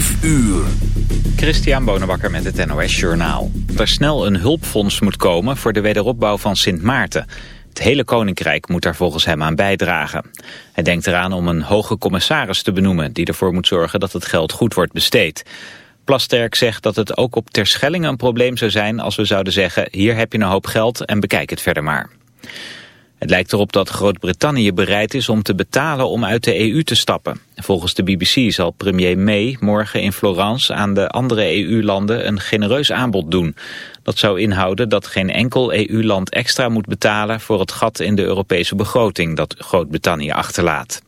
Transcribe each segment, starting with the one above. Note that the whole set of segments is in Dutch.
5 uur. Christian Bonenbakker met het NOS Journaal. Er snel een hulpfonds moet komen voor de wederopbouw van Sint Maarten. Het hele koninkrijk moet daar volgens hem aan bijdragen. Hij denkt eraan om een hoge commissaris te benoemen... die ervoor moet zorgen dat het geld goed wordt besteed. Plasterk zegt dat het ook op Terschelling een probleem zou zijn... als we zouden zeggen, hier heb je een hoop geld en bekijk het verder maar. Het lijkt erop dat Groot-Brittannië bereid is om te betalen om uit de EU te stappen. Volgens de BBC zal premier May morgen in Florence aan de andere EU-landen een genereus aanbod doen. Dat zou inhouden dat geen enkel EU-land extra moet betalen voor het gat in de Europese begroting dat Groot-Brittannië achterlaat.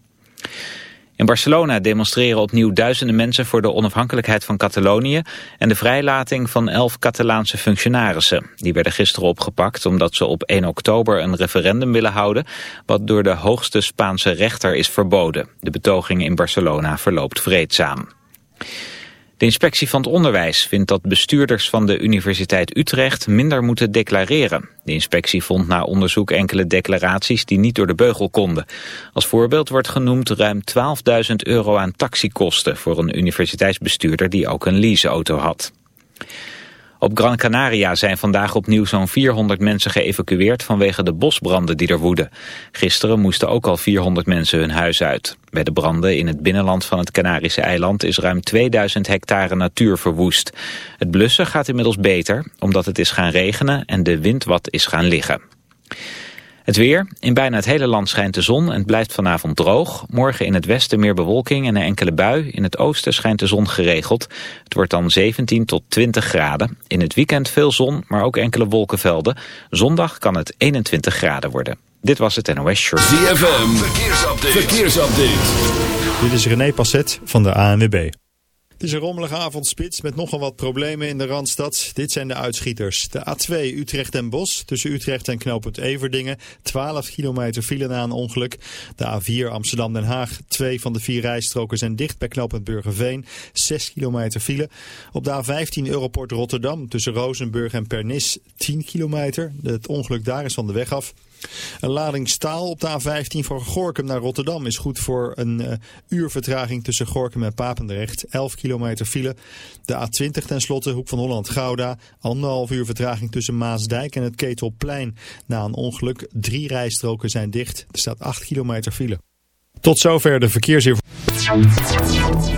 In Barcelona demonstreren opnieuw duizenden mensen voor de onafhankelijkheid van Catalonië en de vrijlating van elf Catalaanse functionarissen. Die werden gisteren opgepakt omdat ze op 1 oktober een referendum willen houden wat door de hoogste Spaanse rechter is verboden. De betoging in Barcelona verloopt vreedzaam. De inspectie van het onderwijs vindt dat bestuurders van de Universiteit Utrecht minder moeten declareren. De inspectie vond na onderzoek enkele declaraties die niet door de beugel konden. Als voorbeeld wordt genoemd ruim 12.000 euro aan taxikosten voor een universiteitsbestuurder die ook een leaseauto had. Op Gran Canaria zijn vandaag opnieuw zo'n 400 mensen geëvacueerd vanwege de bosbranden die er woeden. Gisteren moesten ook al 400 mensen hun huis uit. Bij de branden in het binnenland van het Canarische eiland is ruim 2000 hectare natuur verwoest. Het blussen gaat inmiddels beter, omdat het is gaan regenen en de wind wat is gaan liggen. Het weer. In bijna het hele land schijnt de zon en het blijft vanavond droog. Morgen in het westen meer bewolking en een enkele bui. In het oosten schijnt de zon geregeld. Het wordt dan 17 tot 20 graden. In het weekend veel zon, maar ook enkele wolkenvelden. Zondag kan het 21 graden worden. Dit was het NOS Short. ZFM. Verkeersupdate. Verkeersupdate. Dit is René Passet van de ANWB. Het is een rommelige avondspits met nogal wat problemen in de Randstad. Dit zijn de uitschieters. De A2 Utrecht en Bos tussen Utrecht en knooppunt Everdingen. 12 kilometer file na een ongeluk. De A4 Amsterdam-Den Haag. Twee van de vier rijstroken zijn dicht bij knooppunt Burgerveen. 6 kilometer file. Op de A15 Europort Rotterdam tussen Rozenburg en Pernis. 10 kilometer. Het ongeluk daar is van de weg af. Een lading staal op de A15 van Gorkum naar Rotterdam is goed voor een uh, uur vertraging tussen Gorkum en Papendrecht. 11 kilometer file. De A20 tenslotte, Hoek van Holland-Gouda. Anderhalf uur vertraging tussen Maasdijk en het Ketelplein. Na een ongeluk, drie rijstroken zijn dicht. Er staat 8 kilometer file. Tot zover de verkeersinformatie.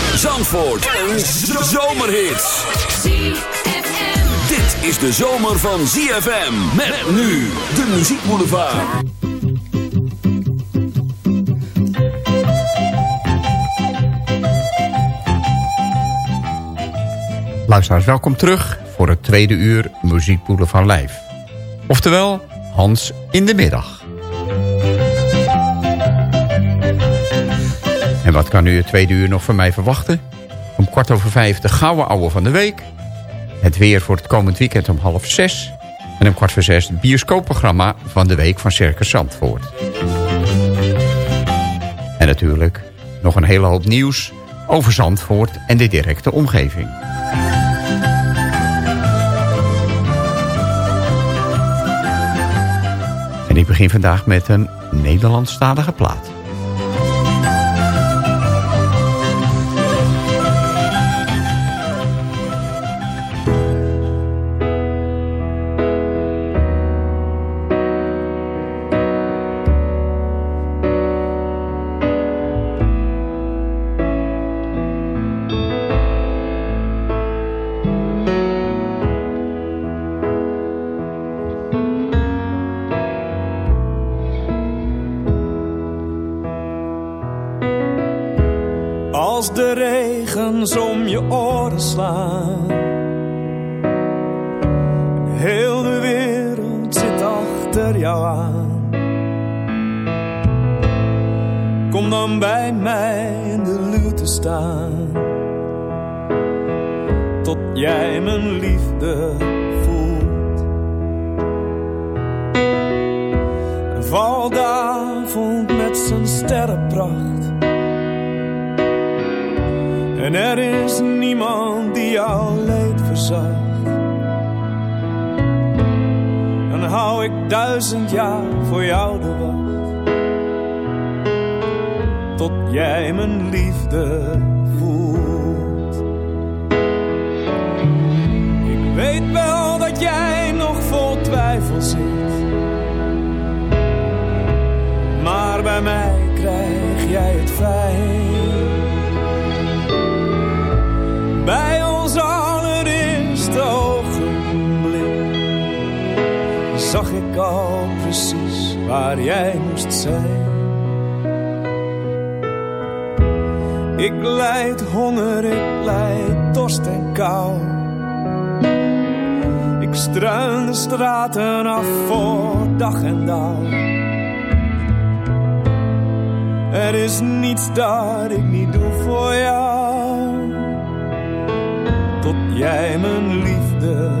Zandvoort. Een zomerhit. Dit is de zomer van ZFM. Met nu de muziekboulevard. Luisteraars, welkom terug voor het tweede uur Muziekpoelen van Lijf. Oftewel, Hans in de middag. En wat kan u het tweede uur nog van mij verwachten? Om kwart over vijf de gouden ouwe van de week. Het weer voor het komend weekend om half zes. En om kwart voor zes het bioscoopprogramma van de week van Circus Zandvoort. En natuurlijk nog een hele hoop nieuws over Zandvoort en de directe omgeving. En ik begin vandaag met een Nederlandstalige plaat. Ik struin de straten af voor dag en dauw. Er is niets dat ik niet doe voor jou. Tot jij mijn liefde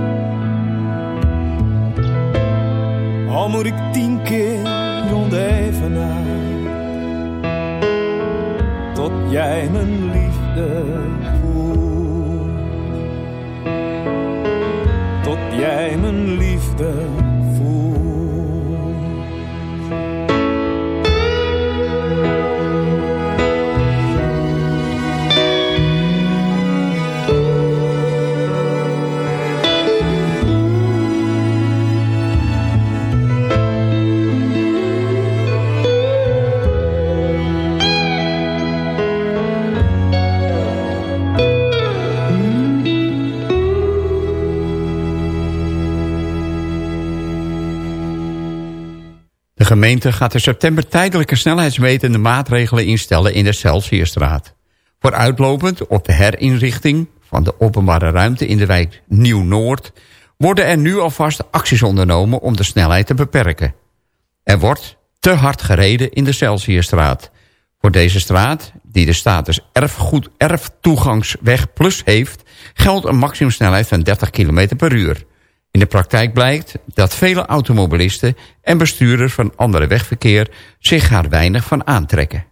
Al moet ik tien keer rond even uit, Tot jij mijn liefde voelt. Tot jij mijn liefde gemeente gaat in september tijdelijke snelheidsmetende maatregelen instellen in de Celsiusstraat. Vooruitlopend op de herinrichting van de openbare ruimte in de wijk Nieuw-Noord... worden er nu alvast acties ondernomen om de snelheid te beperken. Er wordt te hard gereden in de Celsiusstraat. Voor deze straat, die de status erfgoed erftoegangsweg plus heeft... geldt een maximumsnelheid van 30 km per uur. In de praktijk blijkt dat vele automobilisten en bestuurders van andere wegverkeer... zich daar weinig van aantrekken.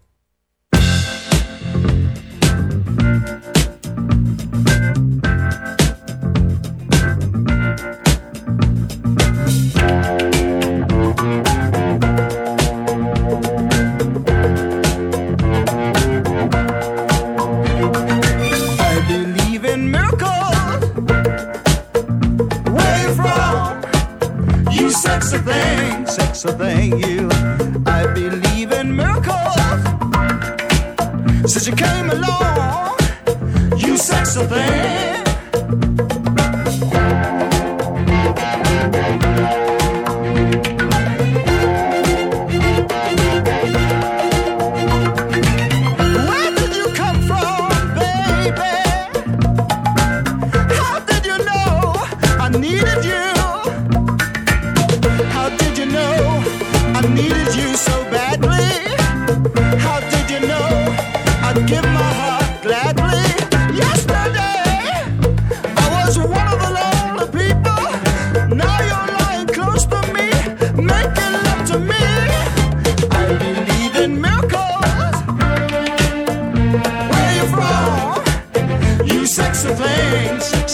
You came along, you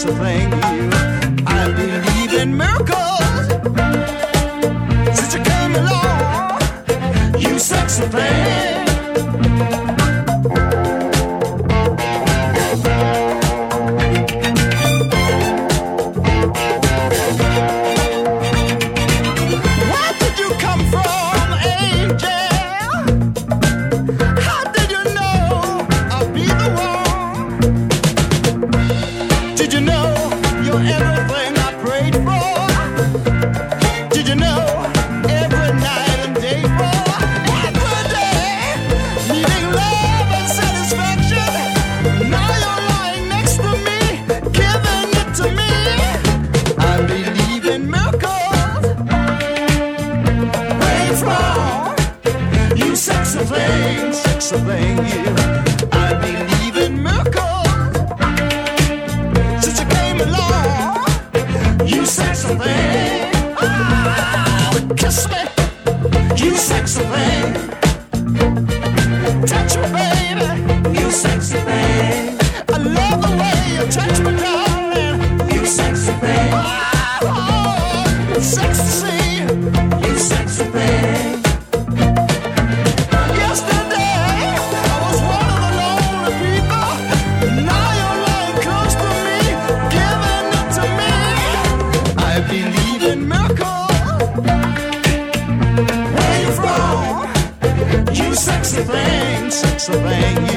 a thing. Ja,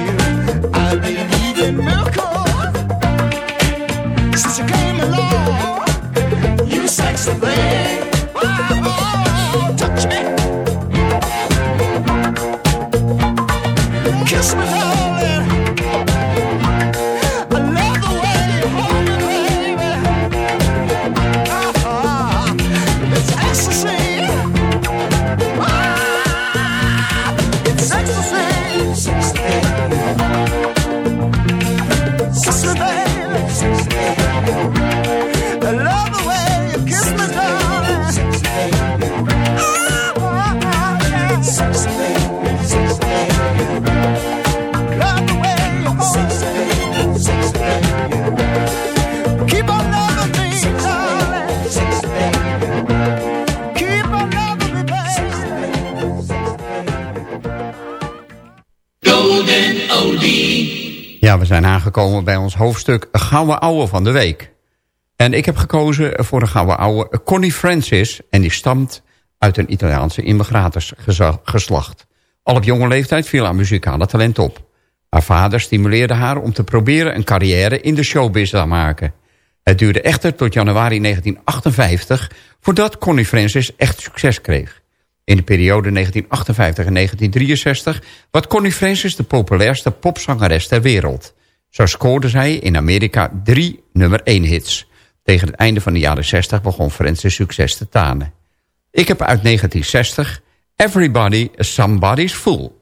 hoofdstuk Gouden Ouwe van de Week. En ik heb gekozen voor een Gouden Ouwe Connie Francis... en die stamt uit een Italiaanse immigratersgeslacht. Al op jonge leeftijd viel haar muzikale talent op. Haar vader stimuleerde haar om te proberen een carrière in de showbiz te maken. Het duurde echter tot januari 1958 voordat Connie Francis echt succes kreeg. In de periode 1958 en 1963 was Connie Francis de populairste popzangeres ter wereld. Zo scoorde zij in Amerika drie nummer 1 hits. Tegen het einde van de jaren 60 begon Francis succes te tanen. Ik heb uit 1960 Everybody Somebody's Fool.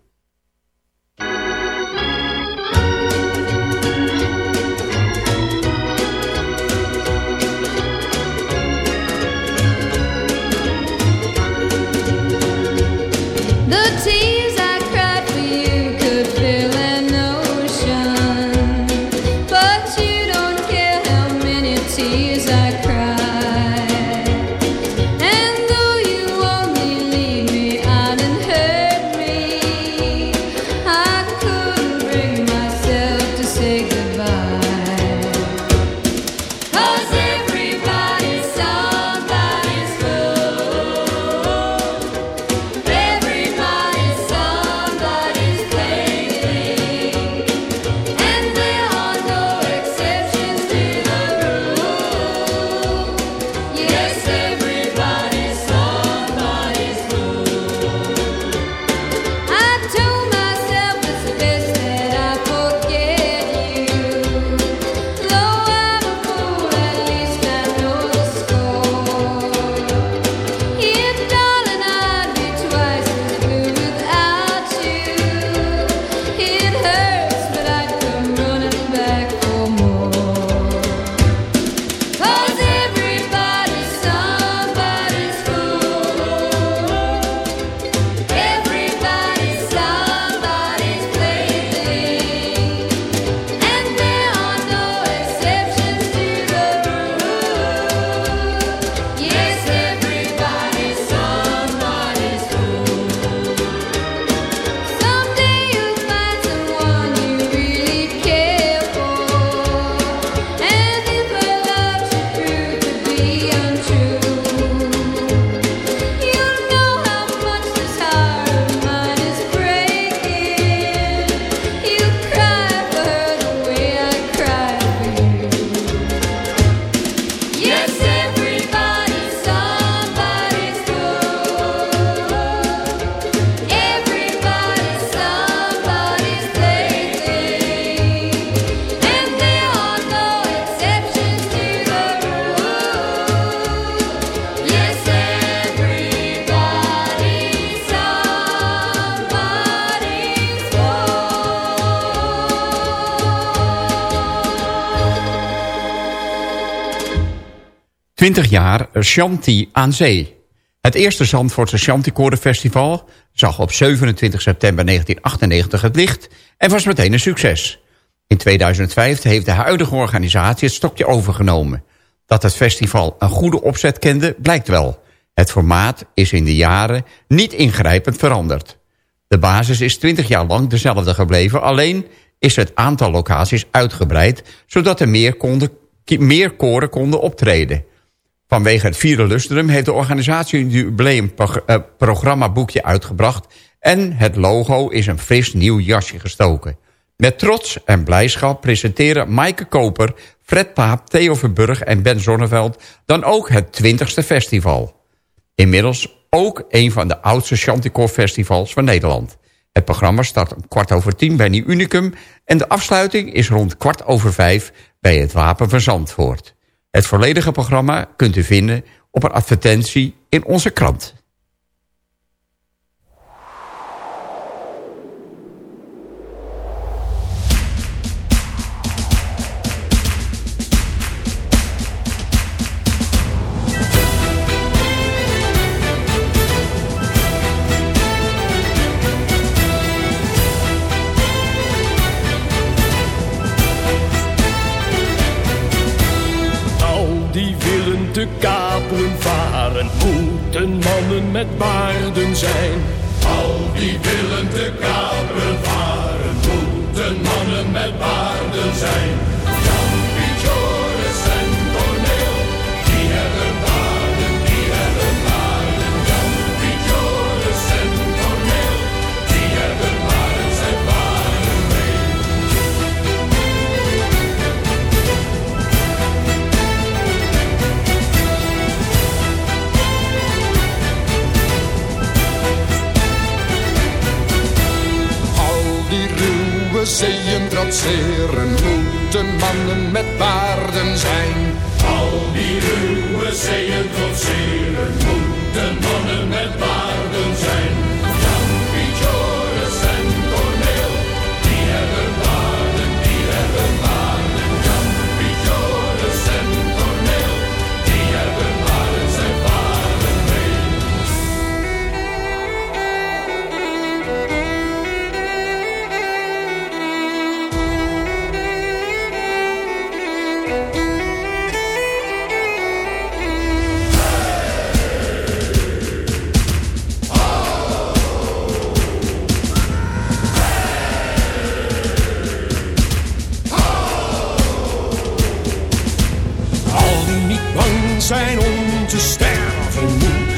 20 jaar Shanti aan Zee. Het eerste Zandvoortse Shanti-korenfestival zag op 27 september 1998 het licht en was meteen een succes. In 2005 heeft de huidige organisatie het stokje overgenomen. Dat het festival een goede opzet kende, blijkt wel. Het formaat is in de jaren niet ingrijpend veranderd. De basis is 20 jaar lang dezelfde gebleven, alleen is het aantal locaties uitgebreid... zodat er meer, konden, meer koren konden optreden. Vanwege het vierde lustrum heeft de organisatie een jubileumprogrammaboekje uitgebracht... en het logo is een fris nieuw jasje gestoken. Met trots en blijdschap presenteren Maaike Koper, Fred Paap, Theo Verburg en Ben Zonneveld... dan ook het 20ste festival. Inmiddels ook een van de oudste Chanticore festivals van Nederland. Het programma start om kwart over tien bij Nieuw Unicum... en de afsluiting is rond kwart over vijf bij het Wapen van Zandvoort. Het volledige programma kunt u vinden op een advertentie in onze krant.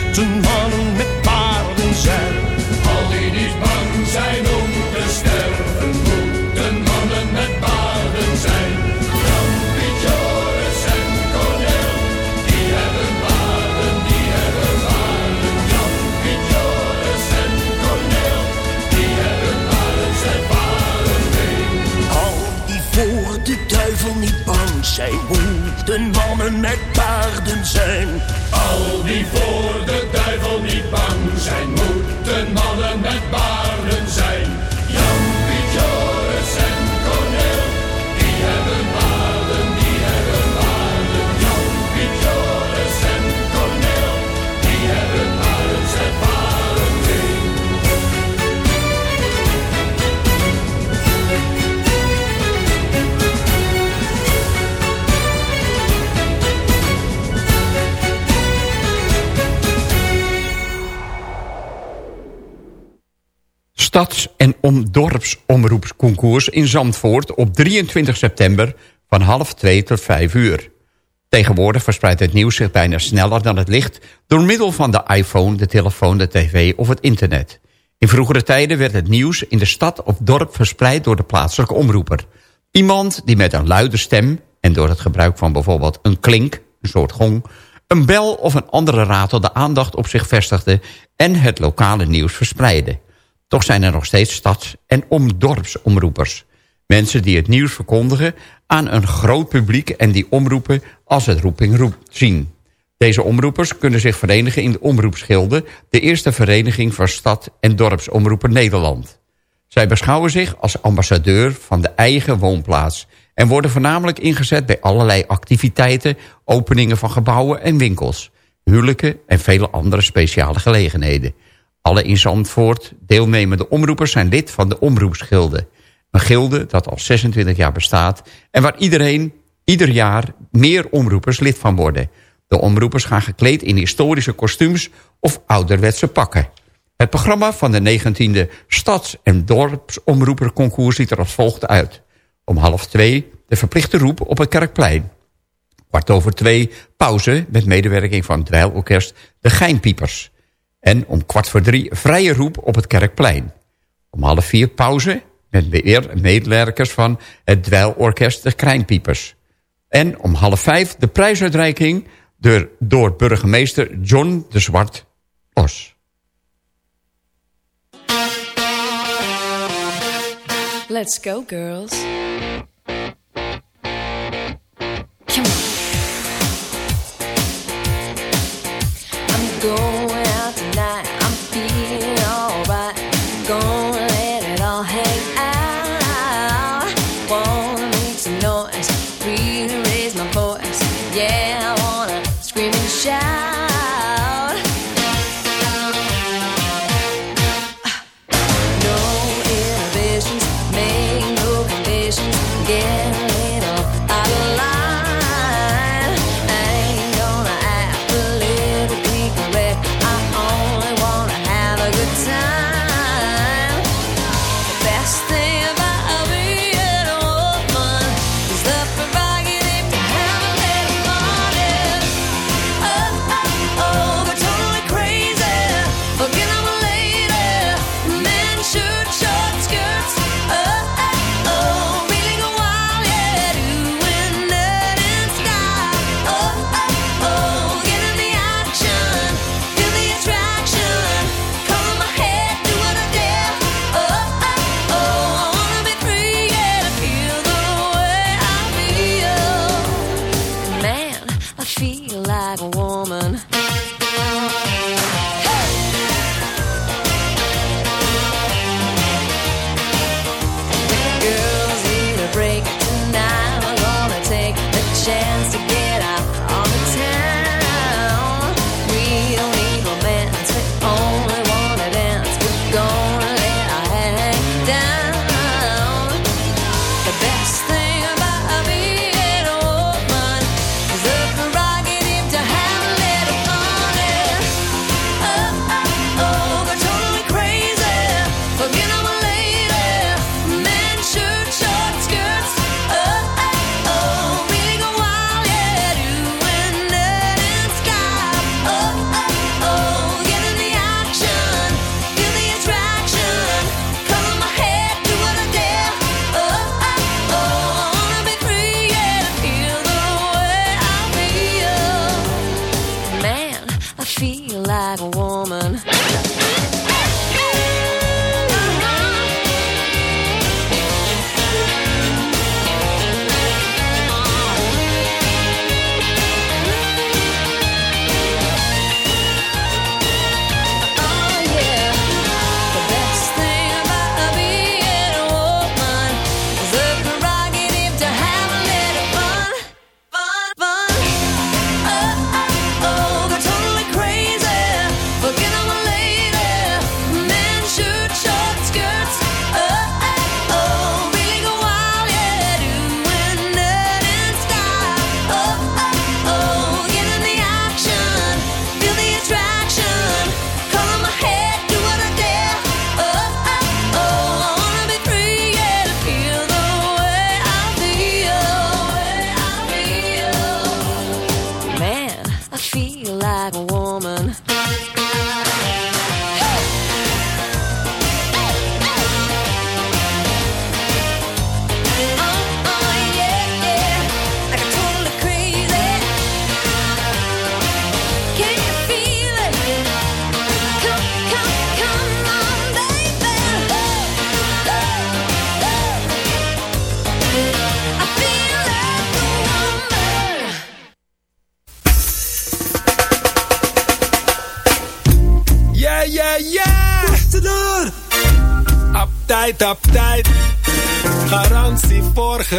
Moeten om dorpsomroepsconcours in Zandvoort op 23 september van half 2 tot 5 uur. Tegenwoordig verspreidt het nieuws zich bijna sneller dan het licht... door middel van de iPhone, de telefoon, de tv of het internet. In vroegere tijden werd het nieuws in de stad of dorp verspreid door de plaatselijke omroeper. Iemand die met een luide stem en door het gebruik van bijvoorbeeld een klink, een soort gong... een bel of een andere ratel de aandacht op zich vestigde... en het lokale nieuws verspreidde. Toch zijn er nog steeds stads- en omdorpsomroepers. Mensen die het nieuws verkondigen aan een groot publiek... en die omroepen als het roeping roept zien. Deze omroepers kunnen zich verenigen in de Omroepsgilde... de eerste vereniging van stad- en dorpsomroepen Nederland. Zij beschouwen zich als ambassadeur van de eigen woonplaats... en worden voornamelijk ingezet bij allerlei activiteiten... openingen van gebouwen en winkels, huwelijken en vele andere speciale gelegenheden... Alle in Zandvoort deelnemende omroepers zijn lid van de Omroepsgilde. Een gilde dat al 26 jaar bestaat en waar iedereen ieder jaar meer omroepers lid van worden. De omroepers gaan gekleed in historische kostuums of ouderwetse pakken. Het programma van de 19e Stads- en Dorpsomroeperconcours ziet er als volgt uit. Om half twee de verplichte roep op het Kerkplein. Kwart over twee pauze met medewerking van het Dweilorkest De Geinpiepers. En om kwart voor drie vrije roep op het Kerkplein. Om half vier pauze met weer medewerkers van het dweilorkest De Krijnpiepers. En om half vijf de prijsuitreiking door, door burgemeester John de Zwart Os. Let's go girls.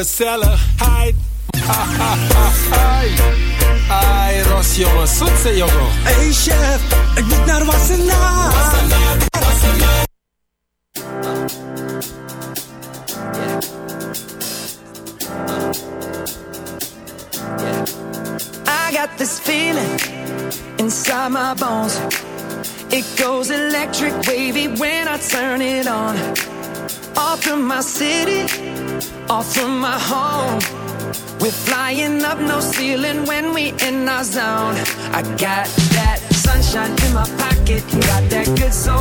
Casella. in my pocket. Got that good soul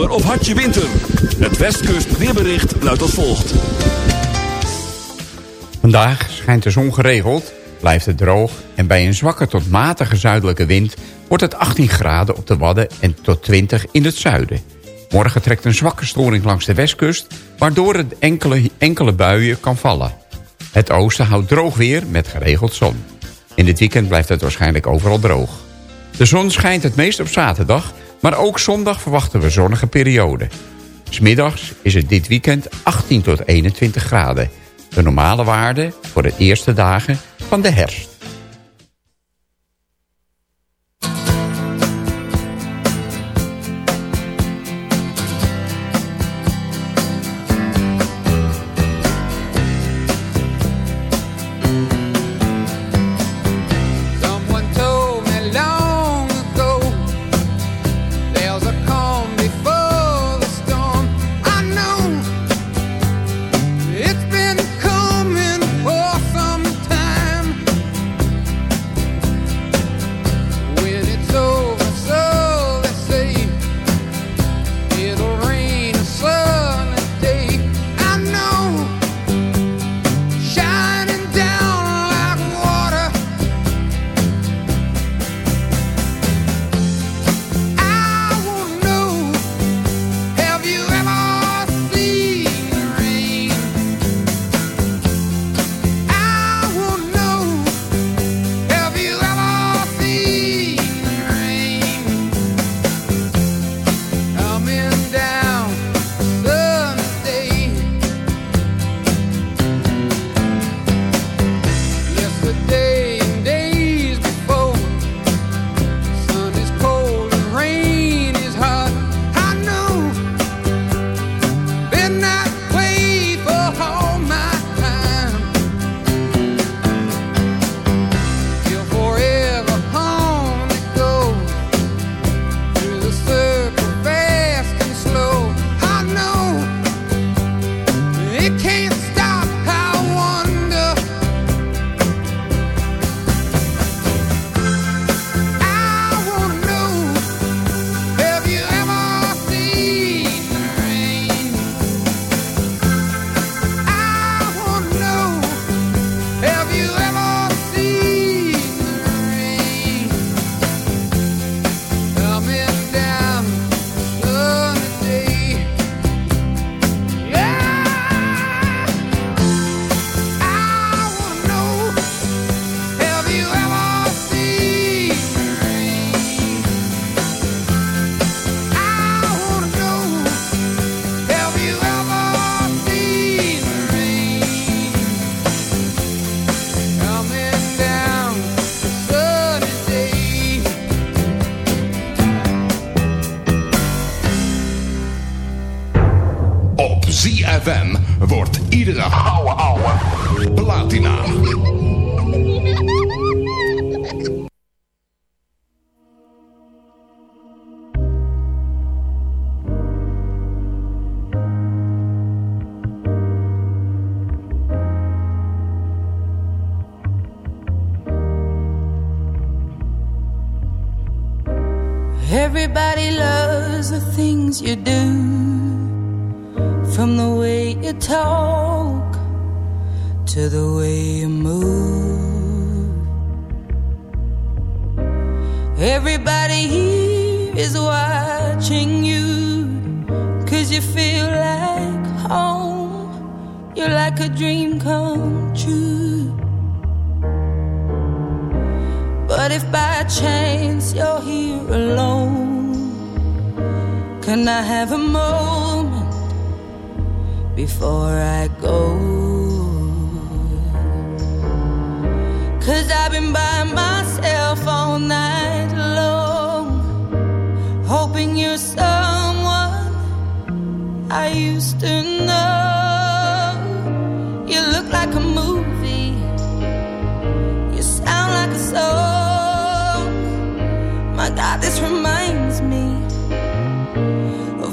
of had winter? Het Westkust weerbericht luidt als volgt. Vandaag schijnt de zon geregeld, blijft het droog... en bij een zwakke tot matige zuidelijke wind... wordt het 18 graden op de Wadden en tot 20 in het zuiden. Morgen trekt een zwakke storing langs de westkust... waardoor het enkele, enkele buien kan vallen. Het oosten houdt droog weer met geregeld zon. In dit weekend blijft het waarschijnlijk overal droog. De zon schijnt het meest op zaterdag... Maar ook zondag verwachten we zonnige periode. Smiddags is het dit weekend 18 tot 21 graden. De normale waarde voor de eerste dagen van de herfst.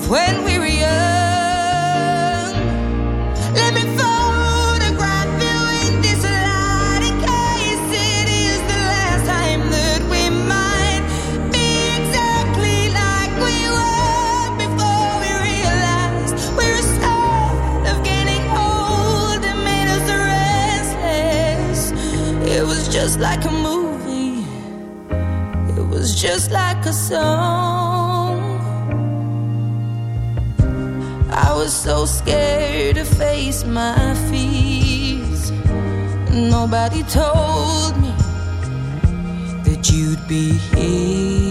when we my fears. Nobody told me that you'd be here.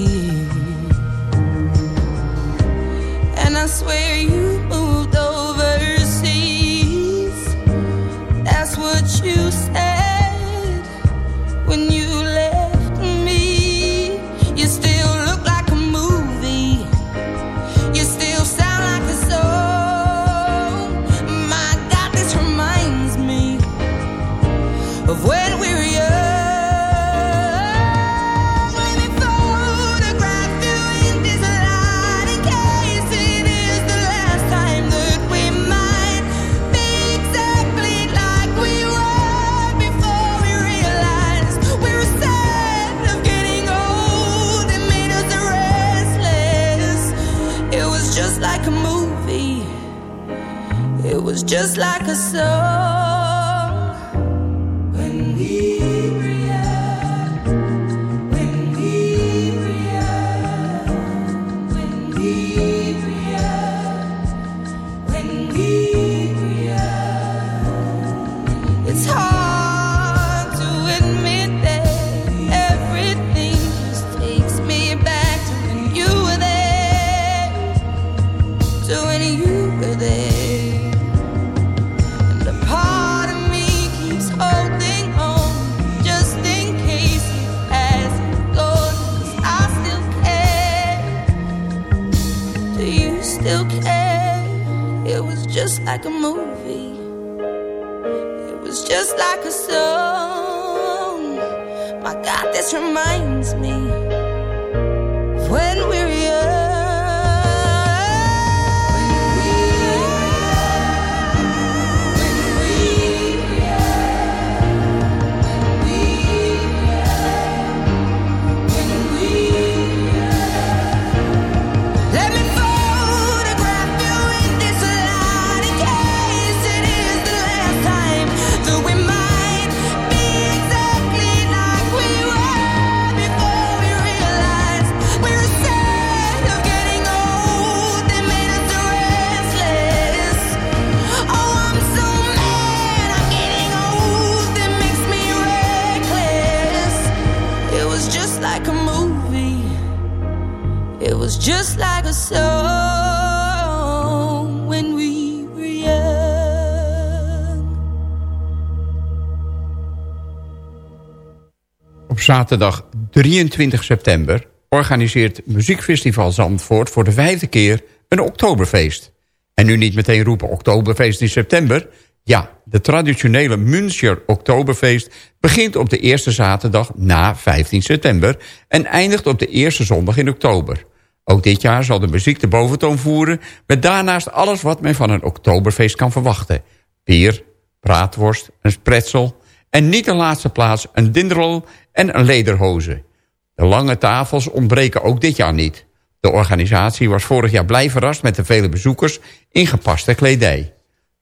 zaterdag 23 september organiseert Muziekfestival Zandvoort voor de vijfde keer een oktoberfeest. En nu niet meteen roepen oktoberfeest in september. Ja, de traditionele Münster Oktoberfeest begint op de eerste zaterdag na 15 september en eindigt op de eerste zondag in oktober. Ook dit jaar zal de muziek de boventoon voeren... met daarnaast alles wat men van een oktoberfeest kan verwachten. Bier, praatworst, een spretsel en niet in laatste plaats een dinderol en een lederhoze. De lange tafels ontbreken ook dit jaar niet. De organisatie was vorig jaar blij verrast met de vele bezoekers in gepaste kledij.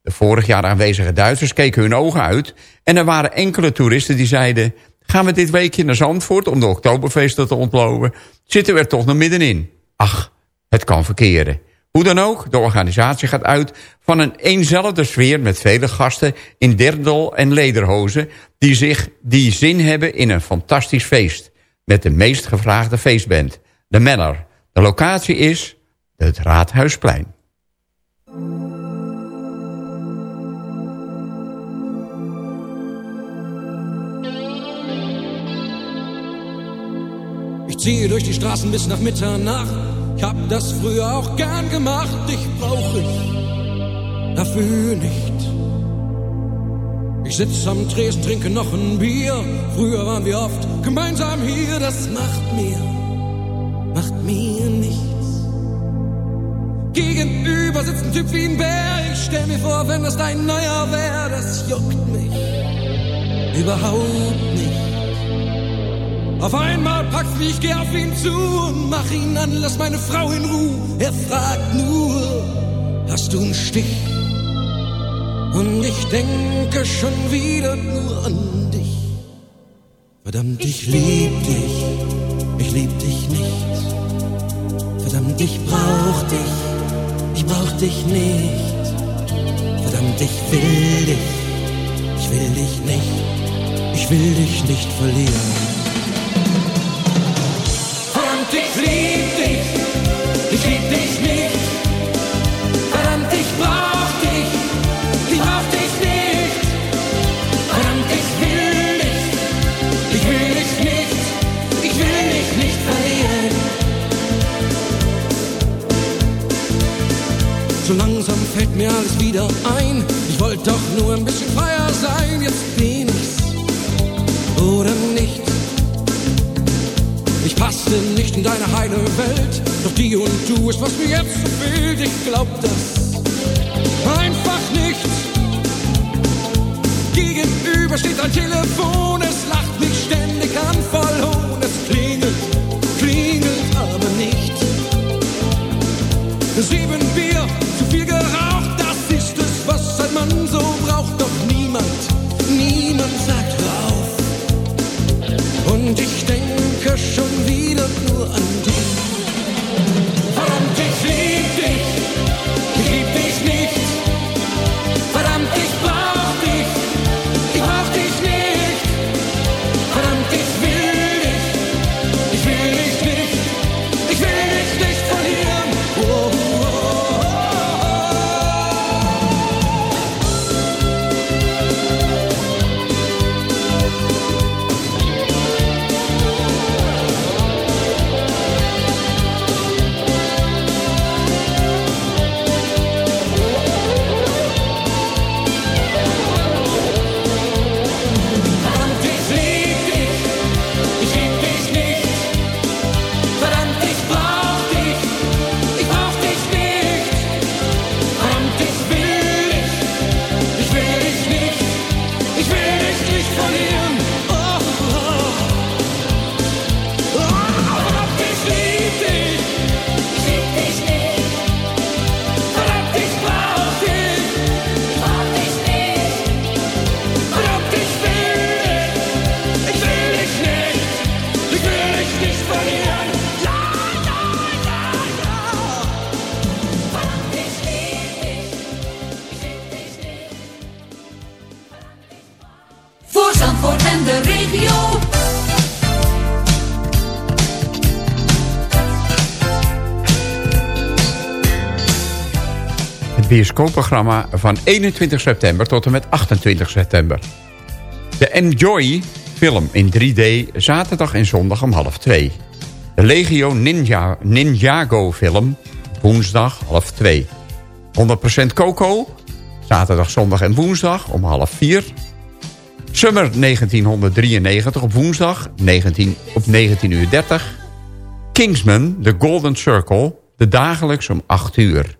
De vorig jaar aanwezige Duitsers keken hun ogen uit... en er waren enkele toeristen die zeiden... gaan we dit weekje naar Zandvoort om de Oktoberfeesten te ontlopen... zitten we er toch nog middenin. Ach, het kan verkeren. Hoe dan ook, de organisatie gaat uit van een eenzelfde sfeer... met vele gasten in derdel en lederhozen... die, zich, die zin hebben in een fantastisch feest... met de meest gevraagde feestband, de Manor. De locatie is het Raadhuisplein. Ich ziehe durch die Straßen bis nach Mitternacht. Ich hab das früher auch gern gemacht. Dich brauch ich dafür nicht. Ich sitz am Tresen, trinke noch ein Bier. Früher waren wir oft gemeinsam hier. Das macht mir, macht mir nichts. Gegenüber sitzt ein Typ wie ein Bär. Ich stell mir vor, wenn das dein neuer wär, das juckt mich überhaupt nicht. Auf einmal packt's mich, ich geh auf ihn zu und mach ihn an, lass meine Frau in Ruhe. Er fragt nur, hast du einen Stich? Und ich denke schon wieder nur an dich. Verdammt, ich lieb dich, ich lieb dich nicht. Verdammt, ich brauch dich, ich brauch dich nicht. Verdammt, ich will dich, ich will dich nicht, ich will dich nicht verlieren. Die und du ist, was mir jetzt so fehlt. Ich glaub das einfach nicht. Gegenüber steht ein Telefon. Es lacht mich ständig an, voll Hohn. bioscoopprogramma van 21 september tot en met 28 september. De Enjoy film in 3D zaterdag en zondag om half 2. De Legio Ninja, Ninjago film woensdag half 2. 100% Coco zaterdag, zondag en woensdag om half 4. Summer 1993 op woensdag 19, op 19.30 uur. 30. Kingsman, The Golden Circle, de dagelijks om 8 uur.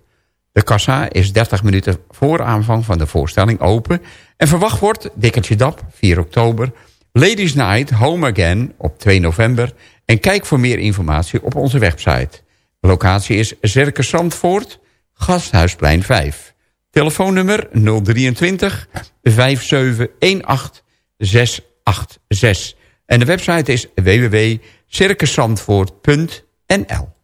De kassa is 30 minuten voor aanvang van de voorstelling open. En verwacht wordt Dikkertje Dap, 4 oktober... Ladies Night Home Again op 2 november. En kijk voor meer informatie op onze website. De locatie is Circus Zandvoort, Gasthuisplein 5. Telefoonnummer 023 5718 686. En de website is www.circusandvoort.nl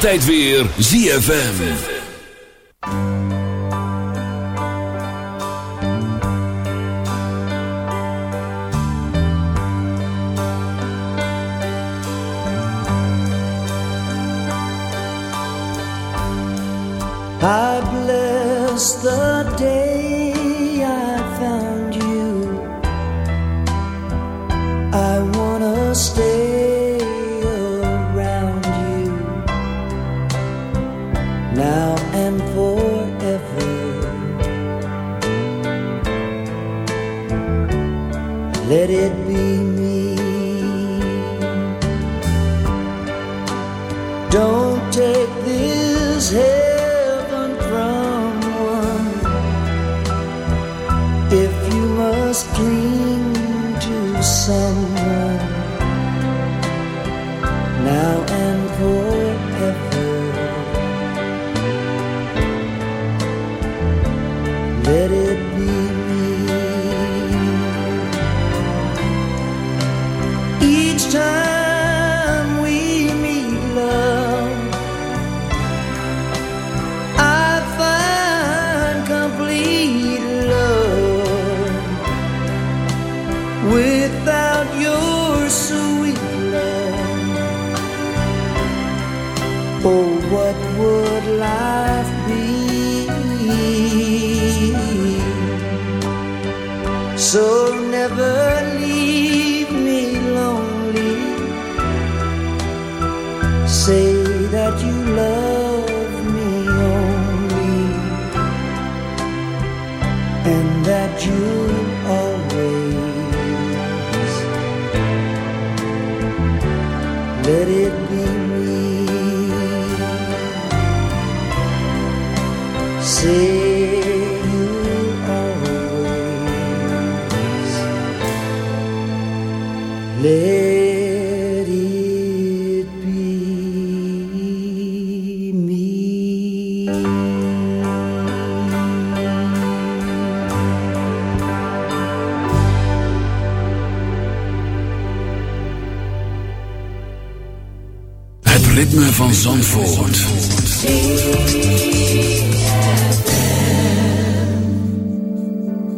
Tijd weer ZFM. let it be me. Don't take this heaven from one if you must cling to some.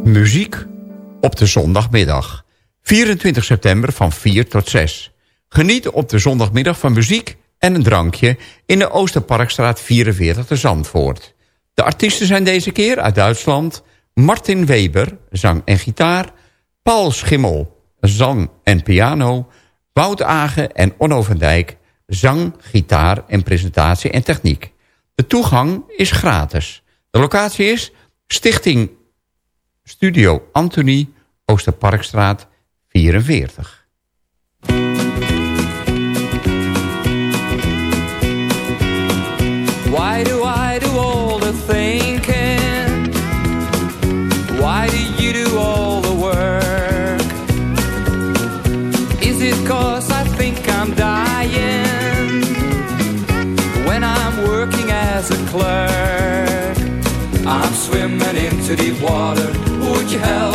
Muziek op de zondagmiddag. 24 september van 4 tot 6. Geniet op de zondagmiddag van muziek en een drankje... in de Oosterparkstraat 44 te Zandvoort. De artiesten zijn deze keer uit Duitsland... Martin Weber, zang en gitaar... Paul Schimmel, zang en piano... Wout Agen en Onno van Dijk... zang, gitaar en presentatie en techniek. De toegang is gratis. De locatie is Stichting Studio Anthony, Oosterparkstraat 44. Why do I do all the thinking? Why do you do all the work? Is it cause I think I'm dying when I'm working as a clerk? I'm swimming into deep water.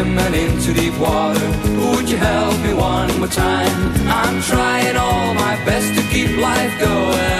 swimming into deep water. Would you help me one more time? I'm trying all my best to keep life going.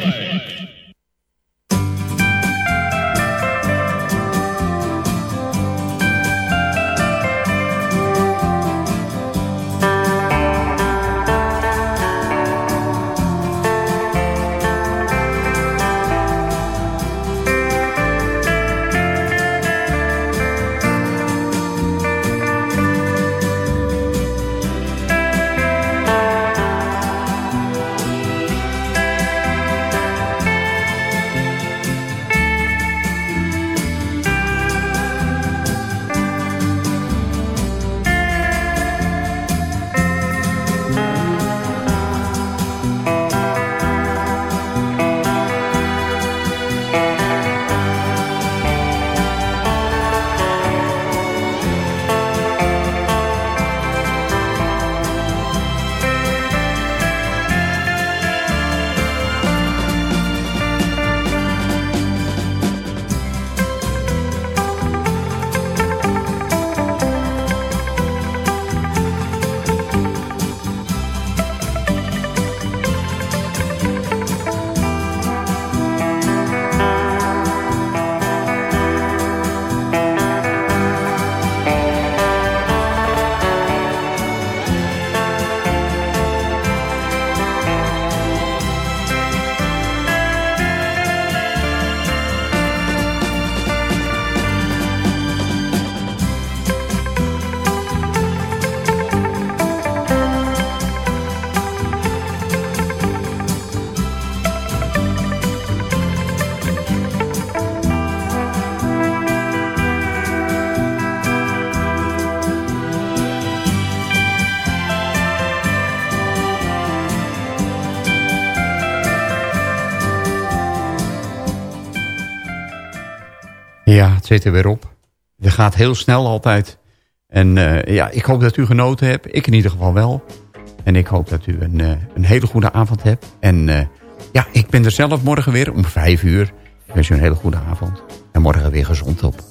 ja, het zit er weer op. Het gaat heel snel altijd. En eh, ja, ik hoop dat u genoten hebt. Ik in ieder geval wel. En ik hoop dat u een, eh, een hele goede avond hebt. En eh, ja, ik ben er zelf morgen weer om vijf uur. Ik wens u een hele goede avond. En morgen weer gezond op.